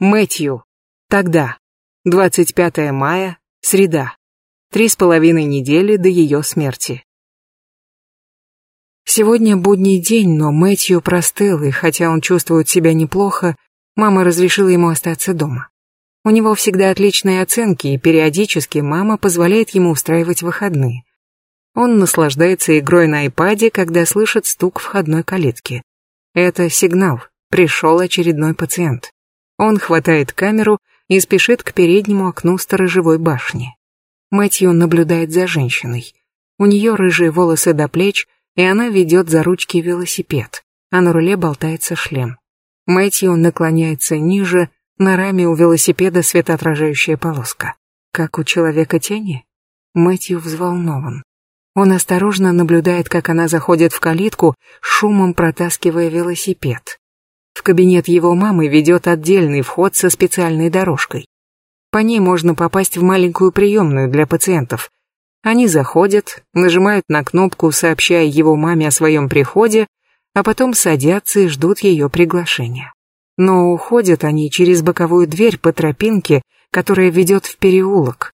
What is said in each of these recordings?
Мэтью. Тогда. 25 мая, среда. Три с половиной недели до ее смерти. Сегодня будний день, но Мэтью простыл, и хотя он чувствует себя неплохо, мама разрешила ему остаться дома. У него всегда отличные оценки, и периодически мама позволяет ему устраивать выходные. Он наслаждается игрой на айпаде, когда слышит стук входной калитки. Это сигнал, пришел очередной пациент. Он хватает камеру и спешит к переднему окну сторожевой башни. Мэтью наблюдает за женщиной. У нее рыжие волосы до плеч, и она ведет за ручки велосипед, а на руле болтается шлем. Мэтью наклоняется ниже, на раме у велосипеда светоотражающая полоска. Как у человека тени? Мэтью взволнован. Он осторожно наблюдает, как она заходит в калитку, шумом протаскивая велосипед. В кабинет его мамы ведет отдельный вход со специальной дорожкой. По ней можно попасть в маленькую приемную для пациентов. Они заходят, нажимают на кнопку, сообщая его маме о своем приходе, а потом садятся и ждут ее приглашения. Но уходят они через боковую дверь по тропинке, которая ведет в переулок.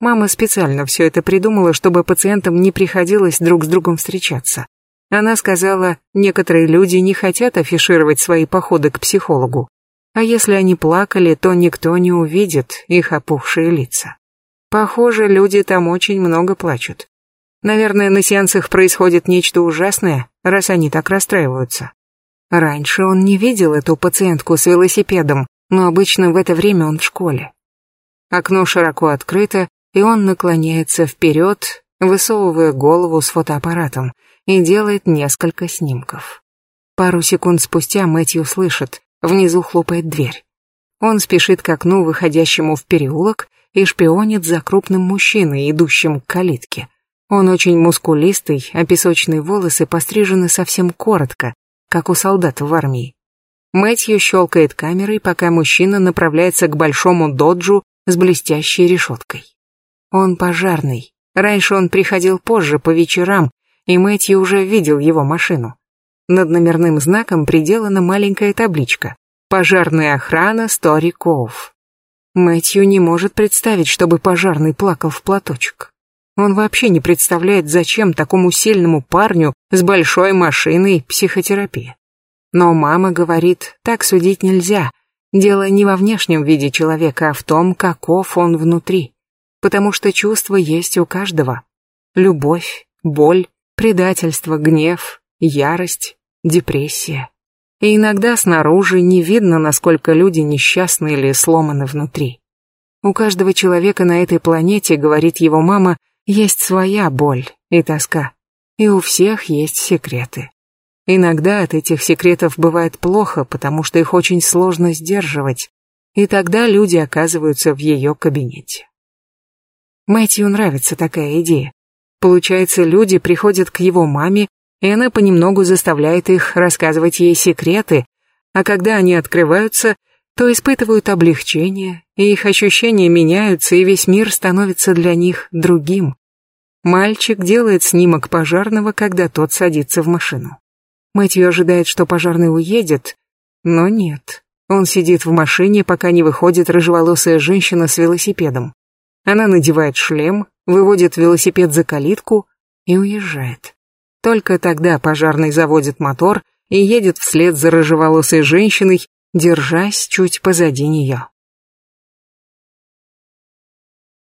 Мама специально все это придумала, чтобы пациентам не приходилось друг с другом встречаться. Она сказала, некоторые люди не хотят афишировать свои походы к психологу. А если они плакали, то никто не увидит их опухшие лица. Похоже, люди там очень много плачут. Наверное, на сеансах происходит нечто ужасное, раз они так расстраиваются. Раньше он не видел эту пациентку с велосипедом, но обычно в это время он в школе. Окно широко открыто, и он наклоняется вперед, высовывая голову с фотоаппаратом, и делает несколько снимков. Пару секунд спустя Мэтью слышит, внизу хлопает дверь. Он спешит к окну, выходящему в переулок, и шпионит за крупным мужчиной, идущим к калитке. Он очень мускулистый, а песочные волосы пострижены совсем коротко, как у солдат в армии. Мэтью щелкает камерой, пока мужчина направляется к большому доджу с блестящей решеткой. Он пожарный, Раньше он приходил позже, по вечерам, и Мэтью уже видел его машину. Над номерным знаком приделана маленькая табличка «Пожарная охрана Стори Коуф». Мэтью не может представить, чтобы пожарный плакал в платочек. Он вообще не представляет, зачем такому сильному парню с большой машиной психотерапия. Но мама говорит, так судить нельзя. Дело не во внешнем виде человека, а в том, каков он внутри потому что чувства есть у каждого. Любовь, боль, предательство, гнев, ярость, депрессия. И иногда снаружи не видно, насколько люди несчастны или сломаны внутри. У каждого человека на этой планете, говорит его мама, есть своя боль и тоска. И у всех есть секреты. Иногда от этих секретов бывает плохо, потому что их очень сложно сдерживать. И тогда люди оказываются в ее кабинете. Мэтью нравится такая идея. Получается, люди приходят к его маме, и она понемногу заставляет их рассказывать ей секреты, а когда они открываются, то испытывают облегчение, и их ощущения меняются, и весь мир становится для них другим. Мальчик делает снимок пожарного, когда тот садится в машину. Мэтью ожидает, что пожарный уедет, но нет. Он сидит в машине, пока не выходит рыжеволосая женщина с велосипедом. Она надевает шлем, выводит велосипед за калитку и уезжает. Только тогда пожарный заводит мотор и едет вслед за рыжеволосой женщиной, держась чуть позади нее.